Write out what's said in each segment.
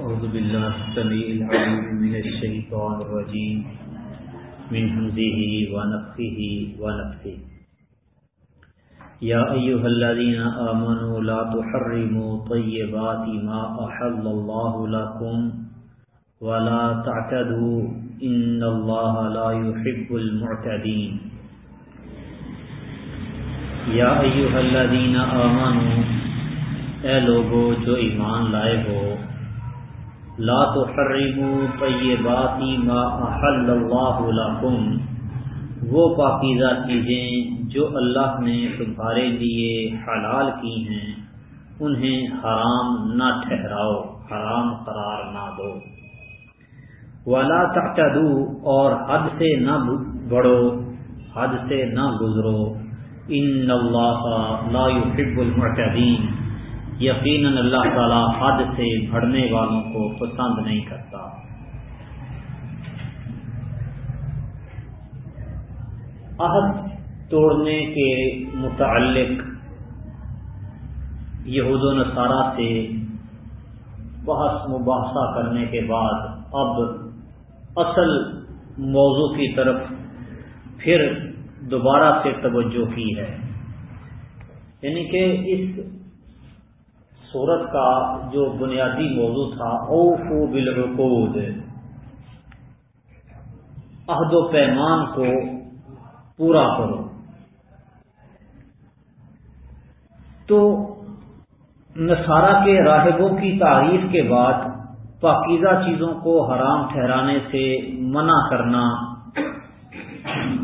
أعوذ بالله السميع العليم من الشيطان الرجيم. من همزه ونفخه ونفخه. يا أيها الذين آمنوا لا تحرموا طيبات ما أحل الله لكم ولا تعتدوا إن الله لا يحب المعتدين. یا ایوہ الذین آمنوا، اے لوگو جو ایمان لائے ہو لا تحرموا طیبات ما احل اللہ لکم وہ پاکیزہ چیزیں جو اللہ نے تمہارے لیے حلال کی ہیں، انہیں حرام نہ ٹھہراؤ، حرام قرار نہ دو۔ ولا تعتدوا اور حد سے نہ بڑھو، حد سے نہ گزرو۔ ان اللہ لا يحب المعتدین یقیناً اللہ تعالی حد سے بڑھنے والوں کو پسند نہیں کرتا۔ عہد توڑنے کے متعلق یہود و نصارہ سے بحث مباحثہ کرنے کے بعد اب اصل موضوع کی طرف پھر دوبارہ سے توجہ کی ہے۔ یعنی کہ اس صورت کا جو بنیادی موضوع تھا، اوفو بالعقود۔ عہد و پیمان کو پورا کرو۔ تو نصارہ کے راہبوں کی تعریف کے بعد پاکیزہ چیزوں کو حرام ٹھہرانے سے منع کرنا،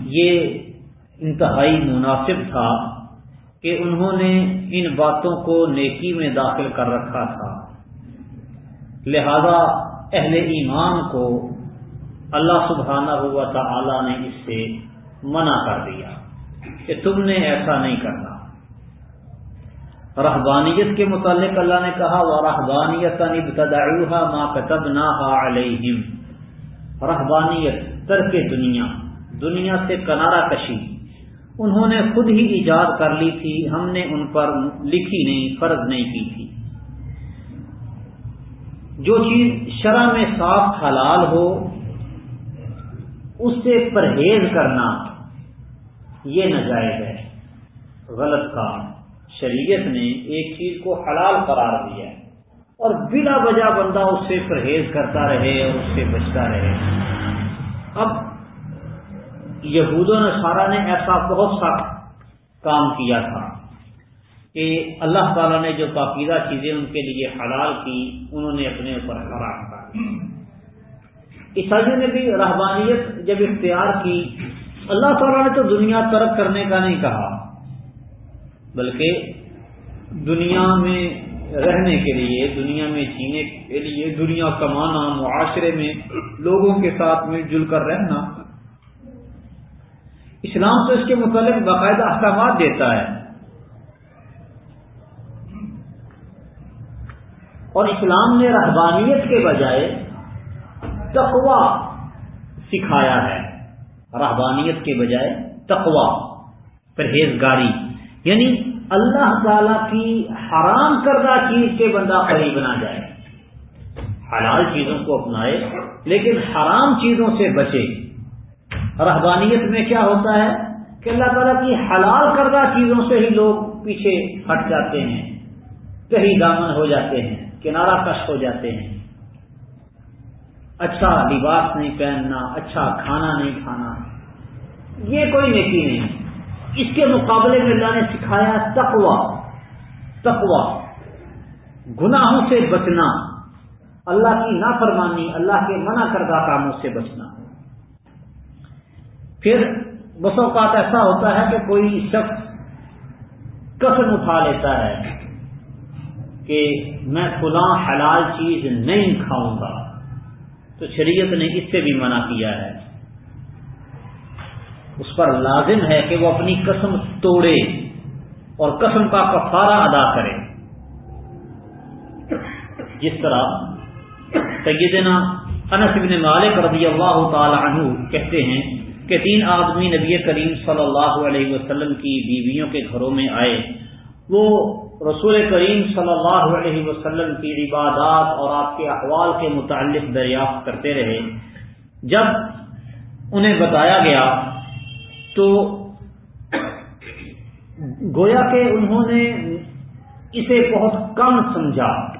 یہ انتہائی مناسب تھا۔ کہ انہوں نے ان باتوں کو نیکی میں داخل کر رکھا تھا۔ لہذا اہل ایمان کو اللہ سبحانہ ہوا تعالی نے اس سے منع کر دیا کہ تم نے ایسا نہیں کرنا۔ رحبانیت کے متعلق اللہ نے کہا وہ رحبانیت ماں کتب نہ علیہم رحبانیت ترک دنیا دنیا سے کنارہ کشی۔ انہوں نے خود ہی ایجاد کر لی تھی، ہم نے ان پر لکھی نہیں، فرض نہیں کی تھی۔ جو چیز شرح میں صاف حلال ہو، اس سے پرہیز کرنا یہ ناجائز ہے۔ غلط کام۔ شریعت نے ایک چیز کو حلال قرار دیا اور بلا وجہ بندہ اس سے پرہیز کرتا رہے اور اس سے بچتا رہے۔ اب یہود و نصارہ نے ایسا بہت سا کام کیا تھا کہ اللہ تعالیٰ نے جو پاکیزہ چیزیں ان کے لیے حلال کی انہوں نے اپنے اوپر حرام کر عیسائیوں نے بھی رحبانیت جب اختیار کی، اللہ تعالیٰ نے تو دنیا ترک کرنے کا نہیں کہا، بلکہ دنیا میں رہنے کے لیے، دنیا میں جینے کے لیے، دنیا کمانا، معاشرے میں لوگوں کے ساتھ مل جل کر رہنا۔ اسلام تو اس کے متعلق باقاعدہ احکامات دیتا ہے۔ اور اسلام نے رحبانیت کے بجائے تقوا سکھایا ہے۔ رحبانیت کے بجائے تقوا پرہیزگاری یعنی اللہ تعالی کی حرام کردہ چیز کے بندہ قریب نہ جائے۔ حلال چیزوں کو اپنائے، لیکن حرام چیزوں سے بچے۔ رحبانیت میں کیا ہوتا ہے کہ اللہ تعالیٰ کی حلال کردہ چیزوں سے ہی لوگ پیچھے ہٹ جاتے ہیں کہیں دامن ہو جاتے ہیں، کنارہ کش ہو جاتے ہیں۔ اچھا لباس نہیں پہننا اچھا کھانا نہیں کھانا، یہ کوئی نیکی نہیں۔ اس کے مقابلے میں اللہ نے سکھایا تقوا تقوا گناہوں سے بچنا، اللہ کی نافرمانی، اللہ کے منع کردہ کاموں سے بچنا۔ پھر بس اوقات ایسا ہوتا ہے کہ کوئی شخص قسم اٹھا لیتا ہے کہ میں فلاں حلال چیز نہیں کھاؤں گا۔ تو شریعت نے اس سے بھی منع کیا ہے۔ اس پر لازم ہے کہ وہ اپنی قسم توڑے اور قسم کا کفارہ ادا کرے۔ جس طرح سیدنا انس بن مالک رضی اللہ تعالی عنہ کہتے ہیں کہ تین آدمی نبی کریم صلی اللہ علیہ وسلم کی بیویوں کے گھروں میں آئے۔ وہ رسول کریم صلی اللہ علیہ وسلم کی عبادات اور آپ کے احوال کے متعلق دریافت کرتے رہے۔ جب انہیں بتایا گیا تو گویا کہ انہوں نے اسے بہت کم سمجھا۔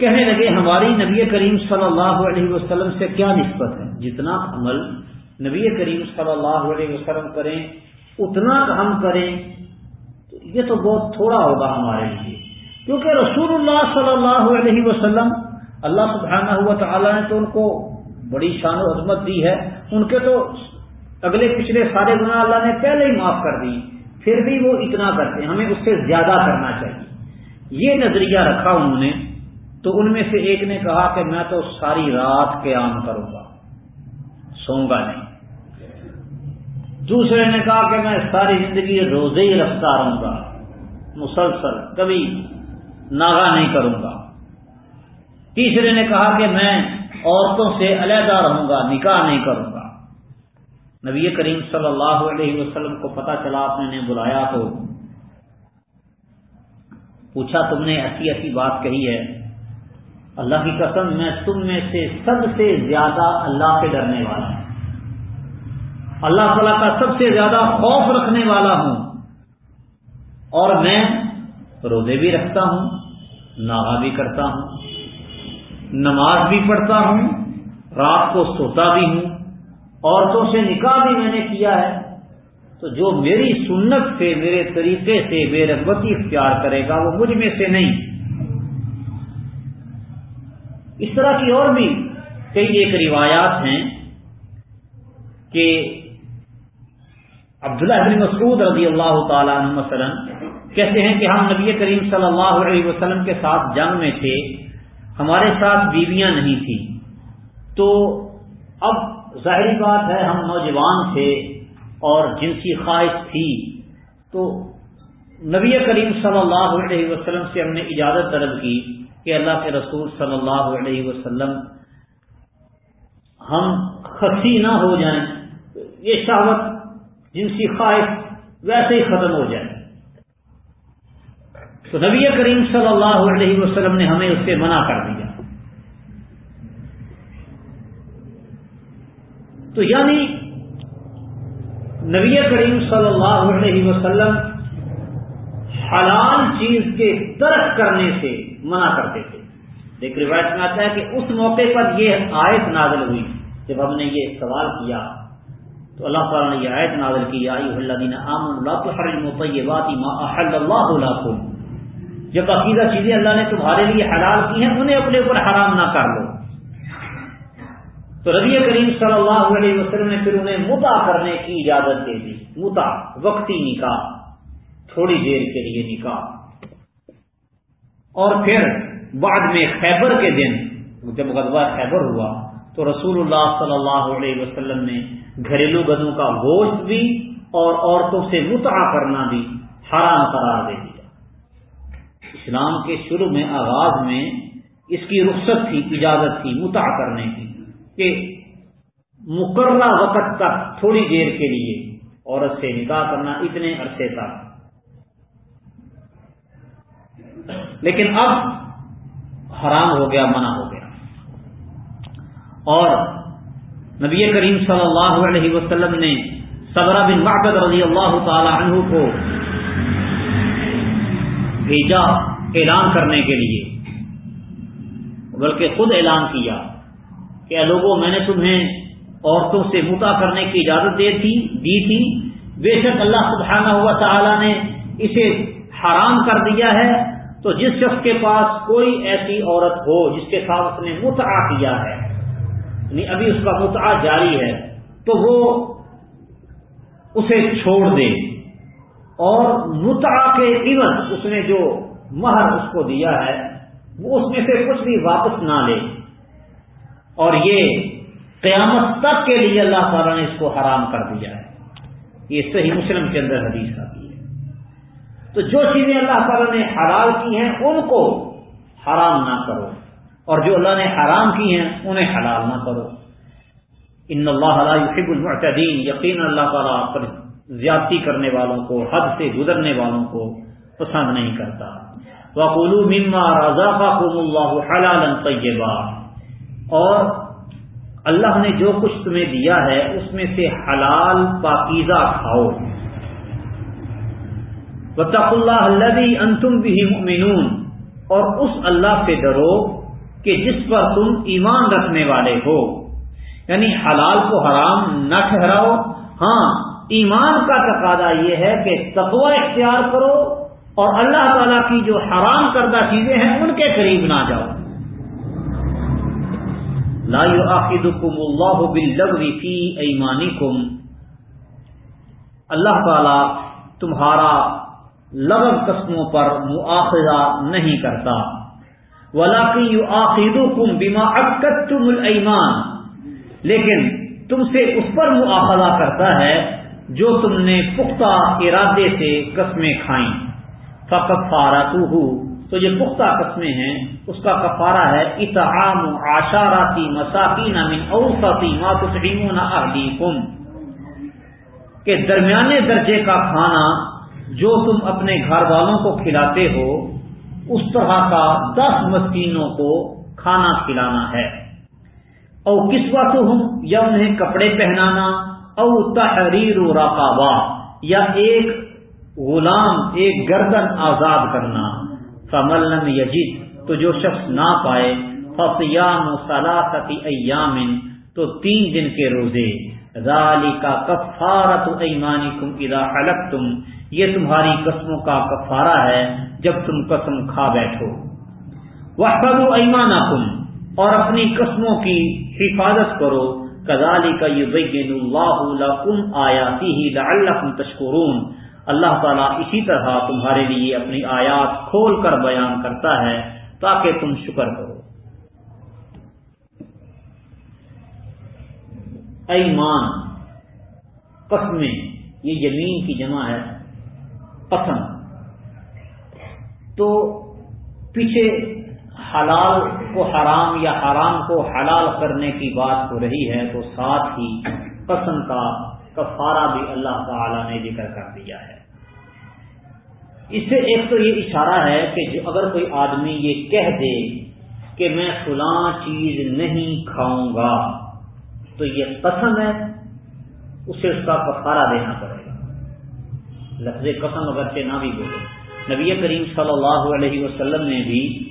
کہنے لگے، ہماری نبی کریم صلی اللہ علیہ وسلم سے کیا نسبت ہے؟ جتنا عمل نبی کریم صلی اللہ علیہ وسلم کریں، اتنا ہم کریں، تو یہ تو بہت تھوڑا ہوگا ہمارے لیے۔ کیونکہ رسول اللہ صلی اللہ علیہ وسلم، اللہ سبحانہ ہوا تعالیٰ نے تو ان کو بڑی شان و عظمت دی ہے۔ ان کے تو اگلے پچھلے سارے گناہ اللہ نے پہلے ہی معاف کر دی، پھر بھی وہ اتنا کرتے ہیں، ہمیں اس سے زیادہ کرنا چاہیے۔ یہ نظریہ رکھا انہوں نے تو ان میں سے ایک نے کہا کہ میں تو ساری رات قیام کروں گا سوؤں گا نہیں۔ دوسرے نے کہا کہ میں ساری زندگی روزے ہی رکھتا رہوں گا، مسلسل، کبھی ناغا نہیں کروں گا۔ تیسرے نے کہا کہ میں عورتوں سے علیحدہ رہوں گا، نکاح نہیں کروں گا۔ نبی کریم صلی اللہ علیہ وسلم کو پتا چلا، آپ نے بلایا تو پوچھا، تم نے ایسی ایسی بات کہی ہے اللہ کی قسم میں تم میں سے سب سے زیادہ اللہ سے ڈرنے والا ہوں۔ اللہ تعالیٰ کا سب سے زیادہ خوف رکھنے والا ہوں۔ اور میں روزے بھی رکھتا ہوں ناغا بھی کرتا ہوں، نماز بھی پڑھتا ہوں، رات کو سوتا بھی ہوں۔ عورتوں سے نکاح بھی میں نے کیا ہے۔ تو جو میری سنت سے، میرے طریقے سے بے رغبتی اختیار کرے گا، وہ مجھ میں سے نہیں۔ اس طرح کی اور بھی کئی ایک روایات ہیں کہ عبداللہ بن مسعود رضی اللہ تعالیٰ عنہ مثلا کہتے ہیں کہ ہم نبی کریم صلی اللہ علیہ وسلم کے ساتھ جنگ میں تھے، ہمارے ساتھ بیویاں نہیں تھیں۔ تو اب ظاہری بات ہے ہم نوجوان تھے اور جنسی خواہش تھی۔ تو نبی کریم صلی اللہ علیہ وسلم سے ہم نے اجازت طلب کی کہ اللہ کے رسول صلی اللہ علیہ وسلم ہم خسی نہ ہو جائیں، یہ شہوت، جن کی خواہش ویسے ہی ختم ہو جائے۔ تو نبی کریم صلی اللہ علیہ وسلم نے ہمیں اس سے منع کر دیا۔ تو یعنی نبی کریم صلی اللہ علیہ وسلم حلال چیز کے ترک کرنے سے منع کرتے تھے۔ ایک روایت میں آتا ہے کہ اس موقع پر یہ آیت نازل ہوئی۔ جب ہم نے یہ سوال کیا، تو اللہ تعالیٰ نے یہ آیت نازل کی آئی اللہ جب عقیدہ چیزیں اللہ نے تمہارے لیے حلال کی ہیں، انہیں اپنے اوپر حرام نہ کر لو۔ تو ربی کریم صلی اللہ علیہ وسلم نے پھر انہیں متا کرنے کی اجازت دے دی۔ متا وقتی نکاح، تھوڑی دیر کے لیے نکاح۔ اور پھر بعد میں خیبر کے دن جب غزوہ خیبر ہوا تو رسول اللہ صلی اللہ علیہ وسلم نے گھریلو گدوں کا گوشت بھی اور عورتوں سے متع کرنا بھی حرام قرار دے دیا۔ اسلام کے شروع میں آغاز میں اس کی رخصت تھی، اجازت تھی متع کرنے کی کہ مقررہ وقت تک تھوڑی دیر کے لیے عورت سے نکاح کرنا اتنے عرصے تک لیکن اب حرام ہو گیا، منع ہو گیا۔ اور نبی کریم صلی اللہ علیہ وسلم نے صبرہ بن معبد رضی اللہ تعالی عنہ کو بھیجا اعلان کرنے کے لیے۔ بلکہ خود اعلان کیا کہ لوگوں میں نے تمہیں عورتوں سے متا کرنے کی اجازت دے تھی، دی تھی۔ بے شک اللہ سبحانہ ہوا تعالی نے اسے حرام کر دیا ہے۔ تو جس شخص کے پاس کوئی ایسی عورت ہو جس کے ساتھ اس نے متع کیا ہے یعنی ابھی اس کا متع جاری ہے، تو وہ اسے چھوڑ دے۔ اور متع کے عوض اس نے جو مہر اس کو دیا ہے، وہ اس میں سے کچھ بھی واپس نہ لے۔ اور یہ قیامت تک کے لیے اللہ تعالیٰ نے اس کو حرام کر دیا ہے۔ یہ صحیح مسلم کے اندر حدیث آتی ہے۔ تو جو چیزیں اللہ تعالیٰ نے حلال کی ہیں، ان کو حرام نہ کرو۔ اور جو اللہ نے حرام کی ہیں، انہیں حلال نہ کرو۔ ان اللہ يحب المعتدین، یقین اللہ تعالیٰ پر زیادتی کرنے والوں کو، حد سے گزرنے والوں کو پسند نہیں کرتا۔ وقولو مما رضا اللہ حلال طیبا اور اللہ نے جو کچھ تمہیں دیا ہے، اس میں سے حلال پاکیزہ کھاؤ۔ بطخ اللہ اللہ انتم بھی مؤمنون۔ اور اس اللہ سے ڈرو کہ جس پر تم ایمان رکھنے والے ہو۔ یعنی حلال کو حرام نہ ٹھہراؤ۔ ہاں ایمان کا تقاضا یہ ہے کہ تقوی اختیار کرو اور اللہ تعالی کی جو حرام کردہ چیزیں ہیں ان کے قریب نہ جاؤ۔ لا يؤاخذكم الله باللغو في ايمانكم اللہ تعالی تمہارا لغو قسموں پر مواخذہ نہیں کرتا۔ ولاقی یو آخر کم بیما تم لیکن تم سے اس پر مواخذہ کرتا ہے جو تم نے پختہ ارادے سے قسمیں کھائیں۔ فقط فارا تو یہ پختہ قسمیں ہیں۔ اس کا کفارہ ہے۔ اتحام آشاراتی مساکین من اوسطی ما تسعیمون اہلیکم کہ درمیانے درجے کا کھانا جو تم اپنے گھر والوں کو کھلاتے ہو، اس طرح کا دس مسکینوں کو کھانا کھلانا ہے۔ او کس وقت ہوں یا انہیں کپڑے پہنانا، او تحریر و رقابہ، یا ایک غلام، ایک گردن آزاد کرنا۔ فملم یجید تو جو شخص نہ پائے فیام سلاطتی ایام، تو تین دن کے روزے۔ رالی کا کفارت ایمانی کم ادا الگ تم یہ تمہاری قسموں کا کفارہ ہے جب تم قسم کھا بیٹھو۔ وہ ایمان اور اپنی قسموں کی حفاظت کرو۔ کزالی کا یہ اللہ کم آیاتی ہی تشکرون اللہ تعالیٰ اسی طرح تمہارے لیے اپنی آیات کھول کر بیان کرتا ہے تاکہ تم شکر کرو۔ ایمان، قسمیں، یہ زمین کی جمع ہے۔ پسند۔ تو پیچھے حلال کو حرام یا حرام کو حلال کرنے کی بات ہو رہی ہے، تو ساتھ ہی پسند کا کفارہ بھی اللہ تعالی نے ذکر کر دیا ہے۔ اس سے ایک تو یہ اشارہ ہے کہ جو اگر کوئی آدمی یہ کہہ دے کہ میں فلاں چیز نہیں کھاؤں گا، تو یہ قسم ہے، اسے اس کا کفارہ دینا پڑے۔ گا لفظ قسم اگرچہ نہ بھی بولے۔ نبی کریم صلی اللہ علیہ وسلم نے بھی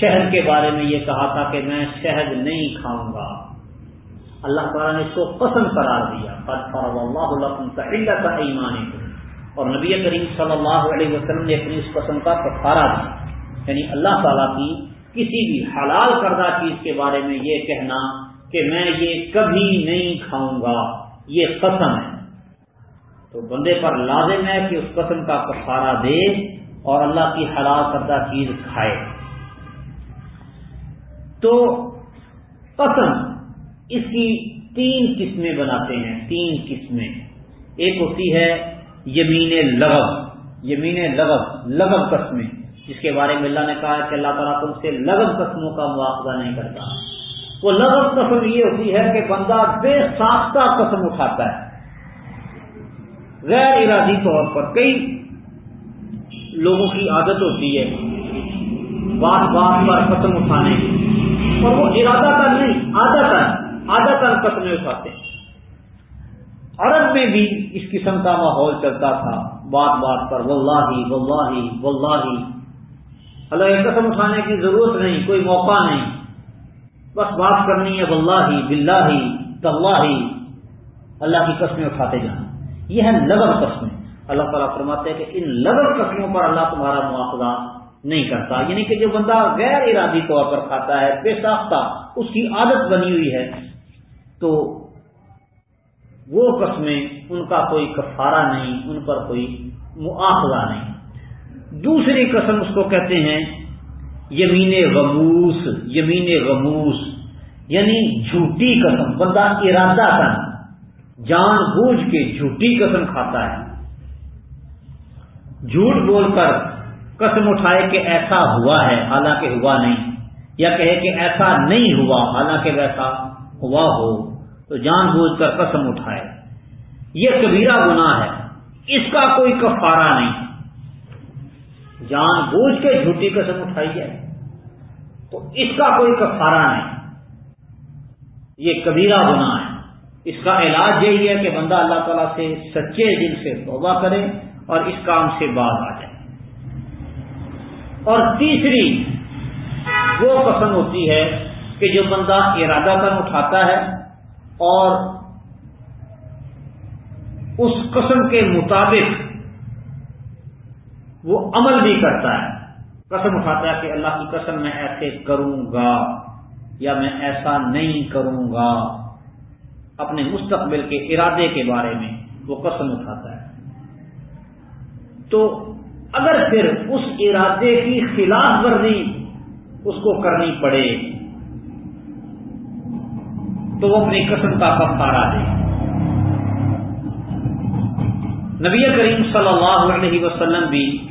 شہد کے بارے میں یہ کہا تھا کہ میں شہد نہیں کھاؤں گا۔ اللہ تعالیٰ نے اس کو قسم قرار دیا۔ اللہ ایمان اور نبی کریم صلی اللہ علیہ وسلم نے اپنی اس قسم کا کفارہ دیا۔ یعنی اللہ تعالیٰ کی کسی بھی حلال کردہ چیز کے بارے میں یہ کہنا کہ میں یہ کبھی نہیں کھاؤں گا۔ یہ قسم ہے۔ تو بندے پر لازم ہے کہ اس قسم کا کفارہ دے اور اللہ کی حلال کردہ چیز کھائے۔ تو قسم، اس کی تین قسمیں بناتے ہیں، تین قسمیں۔ ایک ہوتی ہے یمین لغب یمین لغب لغب قسمیں۔ جس کے بارے میں اللہ نے کہا کہ اللہ تعالیٰ تم سے لغب قسموں کا مواخذہ نہیں کرتا۔ وہ لغب قسم یہ ہوتی ہے کہ بندہ بے ساختہ قسم اٹھاتا ہے۔ غیر ارادی طور پر کئی لوگوں کی عادت ہوتی ہے، بات بات پر قسم اٹھانے کی۔ اور وہ ارادہ کا نہیں، عادت عادت قسمیں اٹھاتے ہیں۔ عرب میں بھی اس قسم کا ماحول چلتا تھا، بات بات پر واللہ واللہ واللہ اللہ قسم اٹھانے کی ضرورت نہیں، کوئی موقع نہیں۔ بس بات کرنی ہے واللہ باللہ تاللہ اللہ کی قسمیں اٹھاتے جانا۔ یہ ہے لغر قسمیں اللہ تعالیٰ فرماتے ہیں کہ ان لغر قسموں پر اللہ تمہارا مواخذہ نہیں کرتا۔ یعنی کہ جو بندہ غیر ارادی طور پر کھاتا ہے، بے ساختہ، اس کی عادت بنی ہوئی ہے، تو وہ قسمیں ان کا کوئی کفارہ نہیں، ان پر کوئی مواخذہ نہیں۔ دوسری قسم اس کو کہتے ہیں یمین غموس یمین غموس یعنی جھوٹی قسم، بندہ ارادہ کر جان بوجھ کے جھوٹی قسم کھاتا ہے۔ جھوٹ بول کر قسم اٹھائے کہ ایسا ہوا ہے، حالانکہ ہوا نہیں۔ یا کہے کہ ایسا نہیں ہوا، حالانکہ ویسا ہوا ہو، تو جان بوجھ کر قسم اٹھائے۔ یہ کبیرہ گناہ ہے۔ اس کا کوئی کفارہ نہیں۔ جان بوجھ کے جھوٹی قسم اٹھائی جائے، تو اس کا کوئی کفارہ نہیں۔ یہ کبیرہ گنا ہے۔ اس کا علاج یہی ہے کہ بندہ اللہ تعالیٰ سے سچے دل سے توبہ کرے اور اس کام سے باز آ جائے۔ اور تیسری وہ قسم ہوتی ہے کہ جو بندہ ارادہ کر اٹھاتا ہے اور اس قسم کے مطابق وہ عمل بھی کرتا ہے۔ قسم اٹھاتا ہے کہ اللہ کی قسم میں ایسے کروں گا یا میں ایسا نہیں کروں گا۔ اپنے مستقبل کے ارادے کے بارے میں وہ قسم اٹھاتا ہے۔ تو اگر پھر اس ارادے کی خلاف ورزی اس کو کرنی پڑے، تو وہ اپنی قسم کا کفارہ دے۔ نبی کریم صلی اللہ علیہ وسلم بھی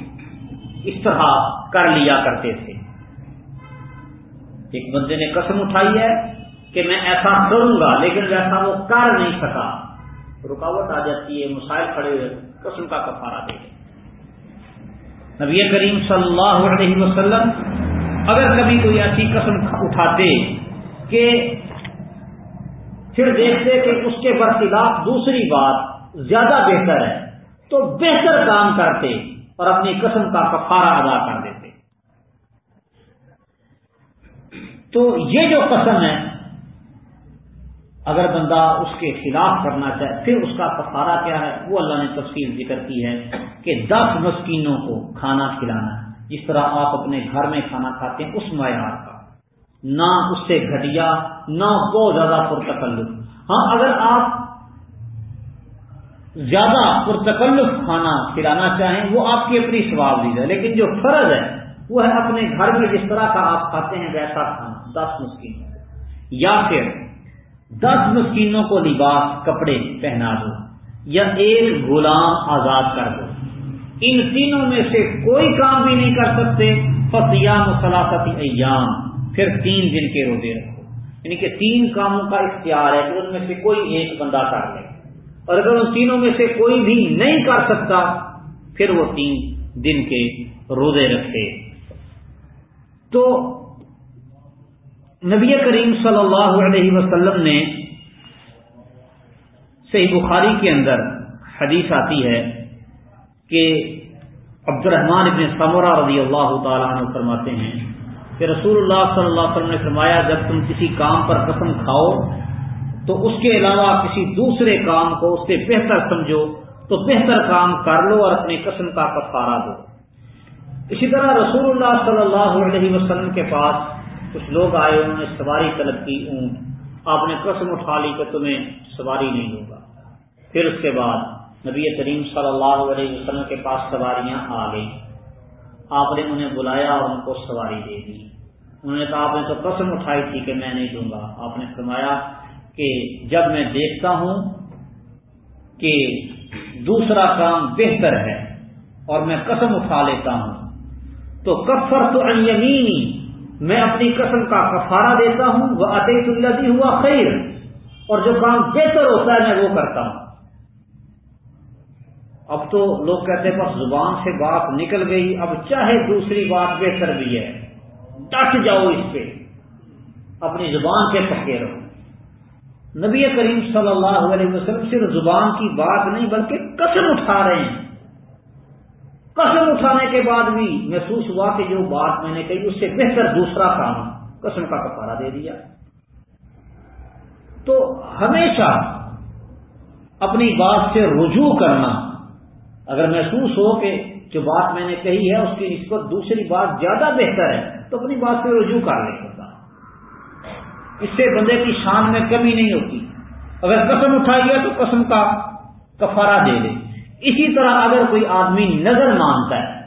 اس طرح کر لیا کرتے تھے۔ ایک بندے نے قسم اٹھائی ہے کہ میں ایسا کروں گا، لیکن ویسا وہ کر نہیں سکا۔ رکاوٹ آ جاتی ہے، مسائل کھڑے ہوئے، قسم کا کفارہ دے نبی کریم صلی اللہ علیہ وسلم، اگر کبھی کوئی ایسی قسم اٹھاتے کہ پھر دیکھتے کہ اس کے برخلاف دوسری بات زیادہ بہتر ہے، تو بہتر کام کرتے اور اپنی قسم کا کفارہ ادا کر دیتے۔ تو یہ جو قسم ہے اگر بندہ اس کے خلاف کرنا چاہے، پھر اس کا کفارہ کیا ہے؟ وہ اللہ نے تفصیل ذکر کی ہے کہ دس مسکینوں کو کھانا کھلانا جس طرح آپ اپنے گھر میں کھانا کھاتے ہیں، اس معیار کا۔ نہ اس سے گھٹیا، نہ بہت زیادہ پرتکلف۔ ہاں اگر آپ زیادہ پرتکلف کھانا کھلانا چاہیں، وہ آپ کی اپنی سواب دی ہے لیکن جو فرض ہے، وہ ہے اپنے گھر میں جس طرح کا آپ کھاتے ہیں، ویسا کھانا۔ دس مسکینوں کو یا پھر دس مسکینوں کو لباس کپڑے پہنا دو یا ایک غلام آزاد کر دو۔ ان تینوں میں سے کوئی کام بھی نہیں کر سکتے۔ فتیام سلاستی ایام پھر تین دن کے روزے رکھو۔ یعنی کہ تین کاموں کا اختیار ہے کہ ان میں سے کوئی ایک بندہ کر لے۔ اور اگر ان تینوں میں سے کوئی بھی نہیں کر سکتا، پھر وہ تین دن کے روزے رکھے تو نبی کریم صلی اللہ علیہ وسلم نے صحیح بخاری کے اندر حدیث آتی ہے کہ عبد الرحمان ابن سمورہ رضی اللہ تعالیٰ عنہ فرماتے ہیں کہ رسول اللہ صلی اللہ علیہ وسلم نے فرمایا، جب تم کسی کام پر قسم کھاؤ، تو اس کے علاوہ کسی دوسرے کام کو اس سے بہتر سمجھو، تو بہتر کام کر لو اور اپنی قسم کا کفارہ دو۔ اسی طرح رسول اللہ صلی اللہ علیہ وسلم کے پاس کچھ لوگ آئے انہوں نے سواری طلب کی اونٹ۔ آپ نے قسم اٹھا لی کہ تمہیں سواری نہیں دوں گا پھر اس کے بعد نبی کریم صلی اللہ علیہ وسلم کے پاس سواریاں آ گئی آپ نے انہیں بلایا اور ان کو سواری دے دی۔ انہوں نے کہا، آپ نے تو قسم اٹھائی تھی کہ میں نہیں دوں گا۔ آپ نے فرمایا کہ جب میں دیکھتا ہوں کہ دوسرا کام بہتر ہے اور میں قسم اٹھا لیتا ہوں، تو کفر تو یمینی میں اپنی قسم کا کفارہ دیتا ہوں وہ عطیت اللہ ہوا خیر اور جو کام بہتر ہوتا ہے، میں وہ کرتا ہوں۔ اب تو لوگ کہتے ہیں بس زبان سے بات نکل گئی، اب چاہے دوسری بات بہتر بھی ہے۔ ڈٹ جاؤ اس پہ۔ اپنی زبان کے پکے رہو۔ نبی کریم صلی اللہ علیہ وسلم صرف زبان کی بات نہیں، بلکہ قسم اٹھا رہے ہیں۔ قسم اٹھانے کے بعد بھی محسوس ہوا کہ جو بات میں نے کہی اس سے بہتر دوسرا کام قسم کا کفارہ دے دیا۔ تو ہمیشہ اپنی بات سے رجوع کرنا، اگر محسوس ہو کہ جو بات میں نے کہی ہے اس کی نسبت دوسری بات زیادہ بہتر ہے، تو اپنی بات سے رجوع کر لے ہوتا اس سے بندے کی شان میں کمی نہیں ہوتی۔ اگر قسم اٹھائی ہے تو قسم کا کفارہ دے دے۔ اسی طرح اگر کوئی آدمی نظر مانتا ہے،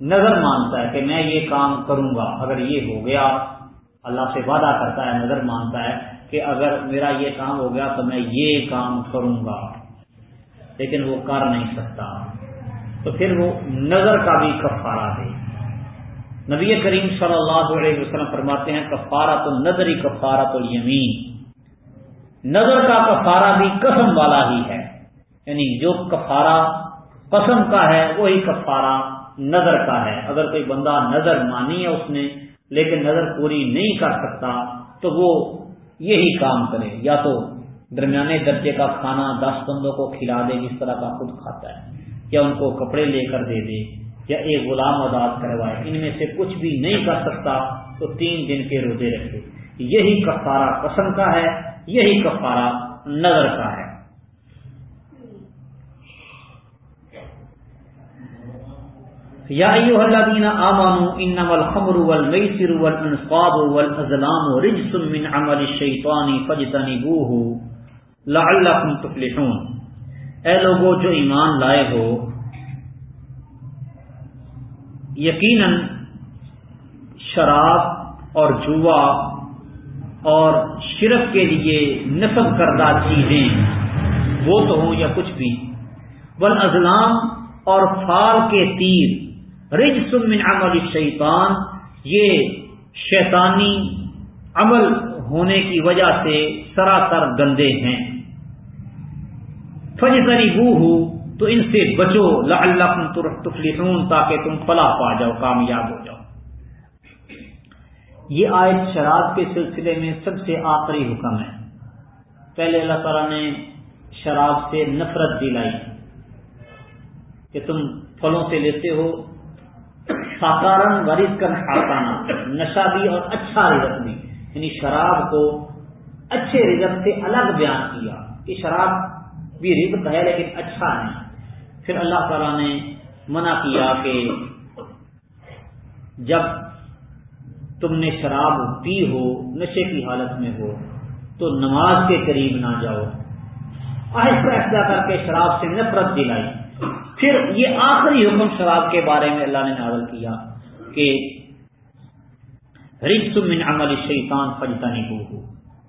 نظر مانتا ہے کہ میں یہ کام کروں گا، اگر یہ ہو گیا، اللہ سے وعدہ کرتا ہے، نظر مانتا ہے کہ اگر میرا یہ کام ہو گیا تو میں یہ کام کروں گا۔ لیکن وہ کر نہیں سکتا۔ تو پھر وہ نظر کا بھی کفارہ دے نبی کریم صلی اللہ علیہ وسلم فرماتے ہیں کفارہ تو نظری کفارہ تو یمین نظر کا کفارہ بھی قسم والا ہی ہے۔ یعنی جو کفارہ قسم کا ہے، وہی کفارہ نظر کا ہے۔ اگر کوئی بندہ نظر مانی ہے اس نے، لیکن نظر پوری نہیں کر سکتا، تو وہ یہی کام کرے۔ یا تو درمیانے درجے کا کھانا دس بندوں کو کھلا دے، جس طرح کا خود کھاتا ہے، یا ان کو کپڑے لے کر دے دے، یا ایک غلام آزاد کروائے۔ ان میں سے کچھ بھی نہیں کر سکتا، تو تین دن کے روزے رکھے۔ یہی کفارہ قسم کا ہے، یہی کفارہ نظر کا ہے۔ یا ایوہ الذین آمنوا انما الخمر والمیسر والانصاب والازلام رجس من عمل الشیطان فجتنبوه لعلکم تفلحون۔ اے لوگو، جو ایمان لائے ہو، یقیناً شراب اور جوا اور شرک کے لیے نصب کردہ چیزیں، وہ تو ہوں یا کچھ بھی۔ بل ازلام اور فال کے تیر رج من عمل شیطان یہ شیطانی عمل ہونے کی وجہ سے سراسر گندے ہیں۔ فج ہو تو ان سے بچو اللہ تفلحون تاکہ تم فلاح پا جاؤ، کامیاب ہو جاؤ۔ یہ آیت شراب کے سلسلے میں سب سے آخری حکم ہے۔ پہلے اللہ تعالیٰ نے شراب سے نفرت دلائی کہ تم پھلوں سے لیتے ہو ساکارن ورز کر آسانا نشہ بھی اور اچھا رزق بھی یعنی شراب کو اچھے رزق سے الگ بیان کیا کہ شراب بھی رزق ہے لیکن اچھا نہیں۔ پھر اللہ تعالی نے منع کیا کہ جب تم نے شراب پی ہو، نشے کی حالت میں ہو، تو نماز کے قریب نہ جاؤ۔ آہستہ آہستہ کر کے شراب سے نفرت دلائی۔ پھر یہ آخری حکم شراب کے بارے میں اللہ نے نازل کیا کہ من عمل شیطان فجتا نہیں ہو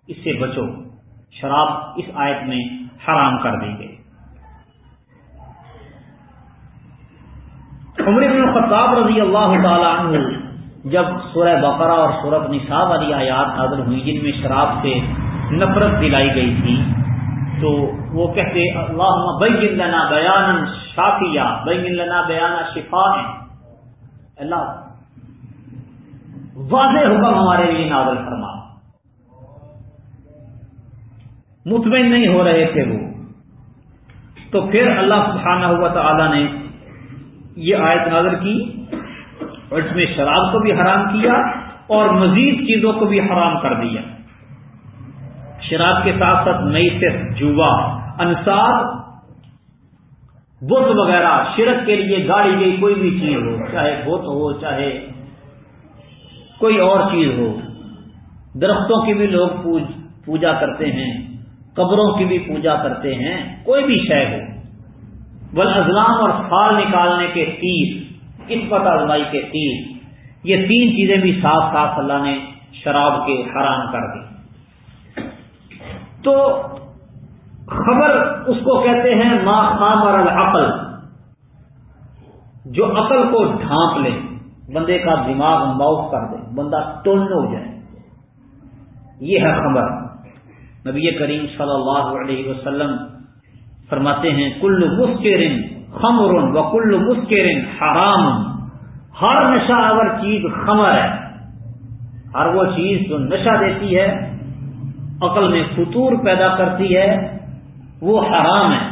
اس سے بچو، شراب اس آیت میں حرام کر دیں گے عمر بن خطاب رضی اللہ تعالیٰ عنہ، جب سورہ بقرہ اور سورت نصاب والی آیات نازل ہوئی جن میں شراب سے نفرت دلائی گئی تھی، تو وہ کہتے اللہ بیان شافیہ بین لنا بیان شفا اللہ واضح حکم ہمارے لیے نازل فرما۔ مطمئن نہیں ہو رہے تھے وہ۔ تو پھر اللہ سبحانہ ہوا تعالی نے یہ آیت نازل کی اور اس میں شراب کو بھی حرام کیا اور مزید چیزوں کو بھی حرام کر دیا۔ شراب کے ساتھ ساتھ نئی سے جوا، انصار بت وغیرہ، شرک کے لیے گاڑی گئی، کوئی بھی چیز ہو، چاہے بت ہو، چاہے کوئی اور چیز ہو، درختوں کی بھی لوگ پوجا کرتے ہیں، قبروں کی بھی پوجا کرتے ہیں، کوئی بھی شے ہو۔ بل ازلام اور پھال نکالنے کے تیر اسپت آزمائی کے تیر، یہ تین چیزیں بھی صاف صاف اللہ نے شراب کے حرام کر دی۔ تو خبر اس کو کہتے ہیں، ما خامر العقل۔ جو عقل کو ڈھانپ لے، بندے کا دماغ موف کر دے، بندہ ٹون ہو جائے۔ یہ ہے خبر۔ نبی کریم صلی اللہ علیہ وسلم فرماتے ہیں، کل مسکرن خمر و کل مسکرن حرام۔ ہر نشہ اگر چیز خمر ہے۔ ہر وہ چیز جو نشہ دیتی ہے، عقل میں فطور پیدا کرتی ہے۔ وہ حرام ہے۔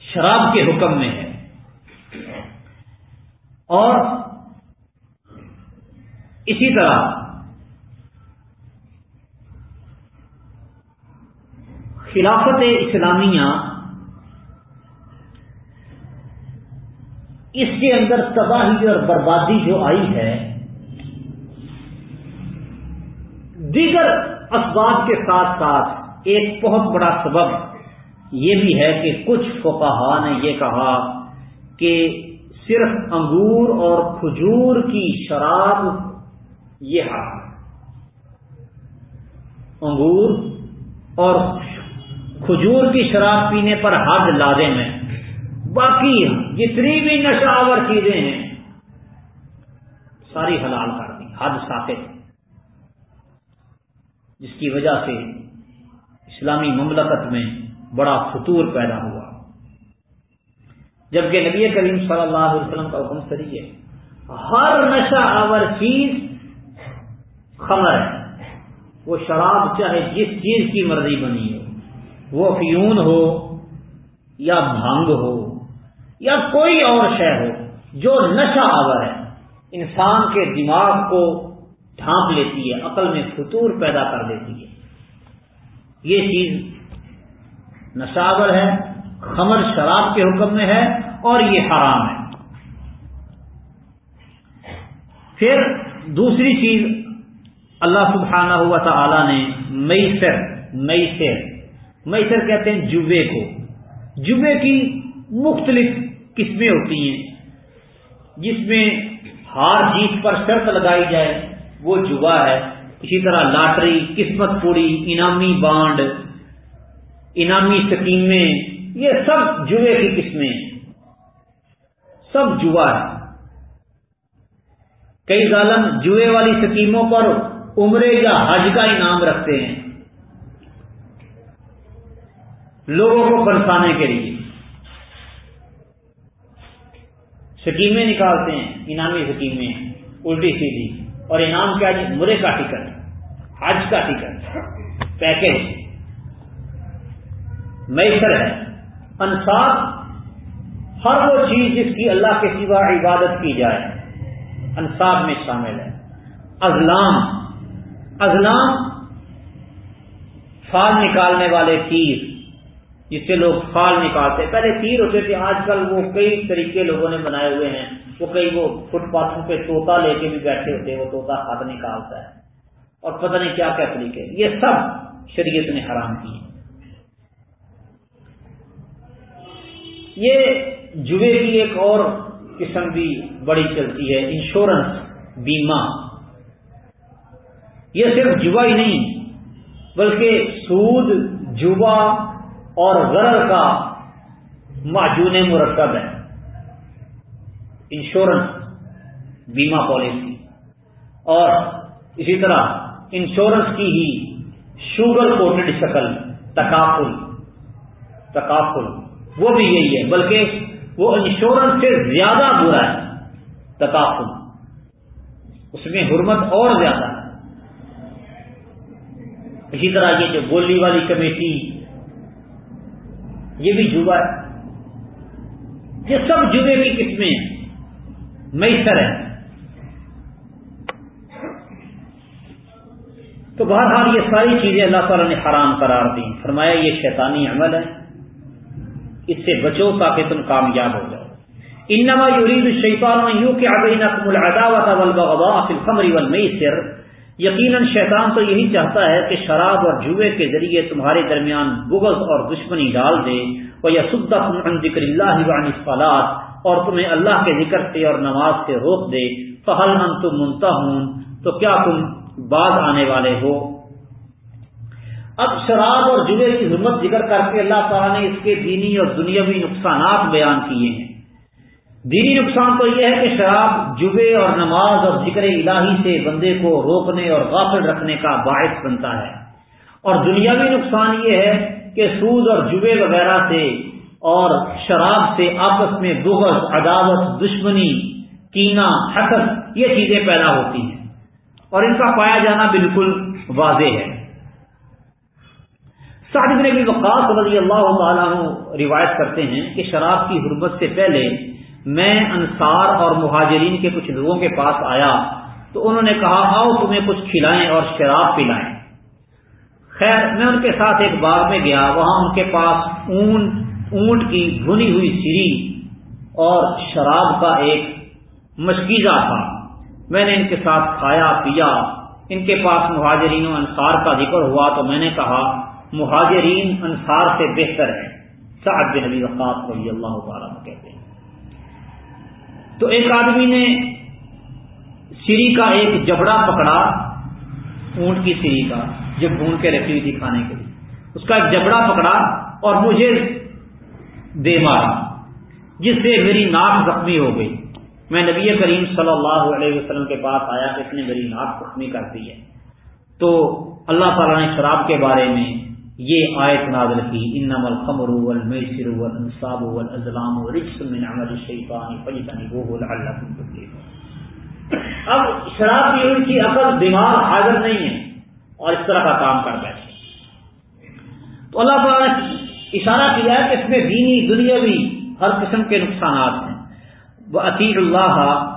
شراب کے حکم میں ہے۔ اور اسی طرح خلافت اسلامیہ اس کے اندر تباہی اور بربادی جو آئی ہے دیگر اسباب کے ساتھ ساتھ ایک بہت بڑا سبب یہ بھی ہے کہ کچھ فقہا نے یہ کہا کہ صرف انگور اور کھجور کی شراب یہ حق انگور اور کھجور کی شراب پینے پر حد لازم ہے باقی جتنی بھی نشاور چیزیں ہیں، ساری حلال کر دی، حد ثابت جس کی وجہ سے اسلامی مملکت میں بڑا فطور پیدا ہوا۔ جبکہ نبی کریم صلی اللہ علیہ وسلم کا حکم سری ہے، ہر نشہ آور چیز خمر ہے۔ وہ شراب چاہے جس چیز کی مرضی بنی ہو، وہ فیون ہو یا بھانگ ہو یا کوئی اور شے ہو، جو نشہ آور ہے، انسان کے دماغ کو ڈھانپ لیتی ہے، عقل میں فطور پیدا کر دیتی ہے۔ یہ چیز نشاور ہے، خمر شراب کے حکم میں ہے اور یہ حرام ہے۔ پھر دوسری چیز، اللہ سبحانہ ہوا تعالی نے میسر میسر میسر کہتے ہیں جبے کو۔ جبے کی مختلف قسمیں ہوتی ہیں، جس میں ہار جیت پر شرط لگائی جائے۔ وہ جبا ہے۔ اسی طرح لاٹری، قسمت پوری انعامی بانڈ انعامی سکیمیں، یہ سب جوے کی قسمیں سب جوا ہے کئی ظالم جوئے والی سکیموں پر عمرے یا حج کا انعام رکھتے ہیں۔ لوگوں کو برسانے کے لیے۔ سکیمیں نکالتے ہیں انعامی سکیمیں الٹی سیدھی۔ اور انعام کیا جی؟ مرے کا ٹکٹ، حج کا ٹکٹ پیکج میسر ہے۔ انصاف، ہر وہ چیز جس کی اللہ کے سوا عبادت کی جائے، انصاف میں شامل ہے۔ ازلام ازلام فال نکالنے والے تیر، جس سے لوگ فال نکالتے پہلے تیر ہوتے تھے، آج کل وہ کئی طریقے لوگوں نے بنائے ہوئے ہیں۔ وہ کئی وہ فٹ پاتھوں پہ توتا لے کے بھی بیٹھے ہوتے وہ توتا ہاتھ نکالتا ہے۔ اور پتہ نہیں کیا کیا طریقے یہ سب شریعت نے حرام کی یہ جوے کی ایک اور قسم بھی بڑی چلتی ہے، انشورنس بیمہ۔ یہ صرف جوا ہی نہیں، بلکہ سود، جوا اور غرر کا معجون مرکب ہے۔ انشورنس بیمہ پالیسی اور اسی طرح انشورنس کی ہی شوگر کوٹڈ شکل تکافل تکافل وہ بھی یہی ہے بلکہ وہ انشورنس سے زیادہ برا ہے تکافل اس میں حرمت اور زیادہ ہے اسی طرح یہ جو بولی والی کمیٹی یہ بھی جوا ہے یہ سب جبے کی قسمیں میسر ہے تو بہرحال یہ ساری چیزیں اللہ تعالی نے حرام قرار دی فرمایا یہ شیطانی عمل ہے۔ اس سے بچو تاکہ تم کامیاب ہو جاؤ۔ انما یرید الشیطان یوں کہ بینکم والبغضاء فی الخمر والمیسر۔ یقیناً شیطان تو یہی چاہتا ہے کہ شراب اور جوئے کے ذریعے تمہارے درمیان بغض اور دشمنی ڈال دے۔ اور یا عن ذکر اللہ وعن الصلاۃ اور تمہیں اللہ کے ذکر سے اور نماز سے روک دے۔ فہل انتم منتہون تو کیا تم بعد آنے والے ہو؟ اب شراب اور جبے کی حرمت ذکر کر کے اللہ تعالیٰ نے اس کے دینی اور دنیاوی نقصانات بیان کیے ہیں۔ دینی نقصان تو یہ ہے کہ شراب جبے اور نماز اور ذکر الہی سے بندے کو روکنے اور غافل رکھنے کا باعث بنتا ہے۔ اور دنیاوی نقصان یہ ہے کہ سود اور جبے وغیرہ سے اور شراب سے آپس میں بغض، عداوت، دشمنی کینا حسد، یہ چیزیں پیدا ہوتی ہیں۔ اور ان کا پایا جانا بالکل واضح ہے۔ بن ابی وقاص رضی اللہ تعالیٰ روایت کرتے ہیں کہ شراب کی حرمت سے پہلے میں انصار اور مہاجرین کے کچھ لوگوں کے پاس آیا۔ تو انہوں نے کہا، آؤ تمہیں کچھ کھلائیں اور شراب پلائیں۔ خیر، میں ان کے ساتھ ایک باغ میں گیا۔ وہاں ان کے پاس اون اونٹ کی بھنی ہوئی سیری اور شراب کا ایک مشکیزہ تھا۔ میں نے ان کے ساتھ کھایا، پیا۔ ان کے پاس مہاجرین و انصار کا ذکر ہوا تو میں نے کہا، مہاجرین انصار سے بہتر ہے سعد بن نبی وقاص رضی اللہ تعالیٰ کہتے ہیں۔ تو ایک آدمی نے سری کا ایک جبڑا پکڑا، اونٹ کی سری کا، جب بھون کے رکھی ہوئی تھی کھانے کے لیے۔ اس کا ایک جبڑا پکڑا اور مجھے دے مارا جس سے میری ناک زخمی ہو گئی۔ میں نبی کریم صلی اللہ علیہ وسلم کے پاس آیا کہ اس نے میری ناک زخمی کر دی ہے۔ تو اللہ تعالیٰ نے شراب کے بارے میں یہ آیت نازل کی انم الخمر والمیسر والانصاب والازلام رجس من عمل الشیطان لعلکم تفلحون۔ اب شراب کی ان کی عقل دماغ حاضر نہیں ہے اور اس طرح کا کام کر بیٹھے۔ تو اللہ تعالیٰ نے اشارہ کیا ہے کہ اس میں دینی، دنیاوی ہر قسم کے نقصانات ہیں۔ وہ عطیق اللہ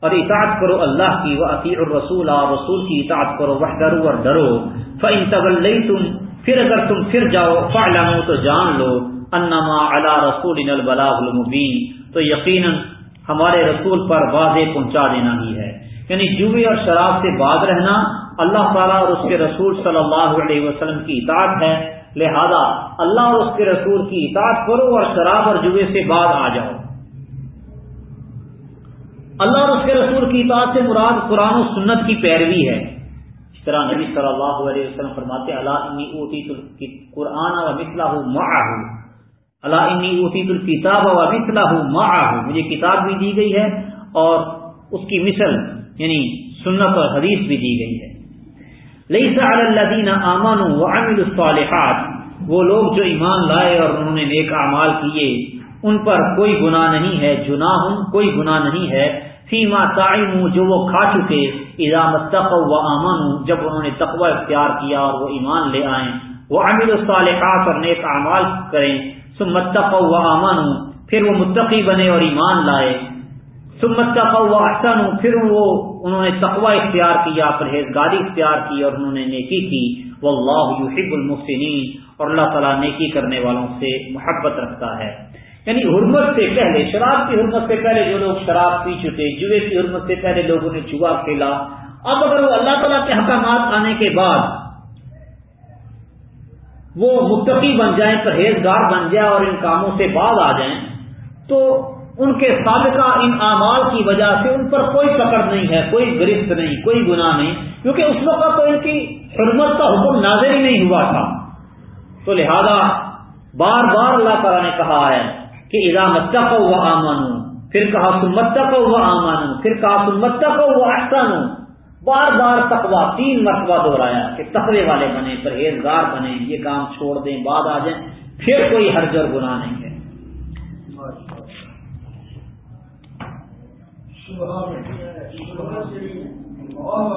اور اطاعت کرو اللہ کی۔ وہ عطیق الرسول، اور رسول کی اطاعت کرو۔ وہ ڈرو اور ڈرو فن طبل تم پھر اگر تم پھر جاؤ فعلمو تو جان لو۔ انما علی رسول البلاغ المبین تو یقیناً ہمارے رسول پر واضح پہنچا دینا ہی ہے۔ یعنی جوئے اور شراب سے بعد رہنا، اللہ تعالیٰ اور اس کے رسول صلی اللہ علیہ وسلم کی اطاعت ہے۔ لہذا اللہ اور اس کے رسول کی اطاعت کرو اور شراب اور جوئے سے بعد آ جاؤ۔ اللہ اور اس کے رسول کی اطاعت سے مراد قرآن و سنت کی پیروی ہے۔ اس طرح نبی صلی اللہ علیہ وسلم فرماتے اللہ اوتی قرآن و اللہ انی اوتی الکتاب و مسلح مجھے کتاب بھی دی گئی ہے اور اس کی مثل یعنی سنت اور حدیث بھی دی گئی ہے۔ لئی سدین امن و الصالحات وہ لوگ جو ایمان لائے اور انہوں نے نیک اعمال کیے، ان پر کوئی گناہ نہیں ہے، جناح کوئی گناہ نہیں ہے۔ سیما تعیم جو وہ کھا چکے ادامت و امن جب انہوں نے تقوی اختیار کیا اور وہ ایمان لے آئیں۔ وہ امل الصالحات اور نیک اعمال کریں۔ سمت و امن پھر وہ متقی بنے اور ایمان لائے۔ سمت کا قوا احسن پھر وہ انہوں نے تقوا اختیار کیا، پرہیزگاری اختیار کی اور انہوں نے نیکی کی۔ وہ اللہ یحب المحسنین۔ اور اللہ تعالیٰ نیکی کرنے والوں سے محبت رکھتا ہے۔ یعنی حرمت سے پہلے، شراب کی حرمت سے پہلے جو لوگ شراب پی چکے، جوئے کی حرمت سے پہلے لوگوں نے چوہا کھیلا۔ اب اگر وہ اللہ تعالیٰ کے حکامات آنے کے بعد وہ متقی بن جائیں، پرہیزگار بن جائیں اور ان کاموں سے بعد آ جائیں، تو ان کے سابقہ ان اعمال کی وجہ سے ان پر کوئی پکڑ نہیں ہے، کوئی گرفت نہیں، کوئی گناہ نہیں، کیونکہ اس وقت تو ان کی حرمت کا حکم نازر ہی نہیں ہوا تھا۔ تو لہذا بار بار اللہ تعالیٰ نے کہا ہے کہ ادا متا کو وہ آمان پھر کہا سمتا کو وہ آمان پھر کہا سمتا کو وہ احسان بار بار تقوا تین مرتبہ دہرایا کہ تقوی والے بنے، پرہیزگار بنے، یہ کام چھوڑ دیں، بعد آ جائیں، پھر کوئی حرجر گناہ نہیں ہے۔ شبہات شبہات سے اور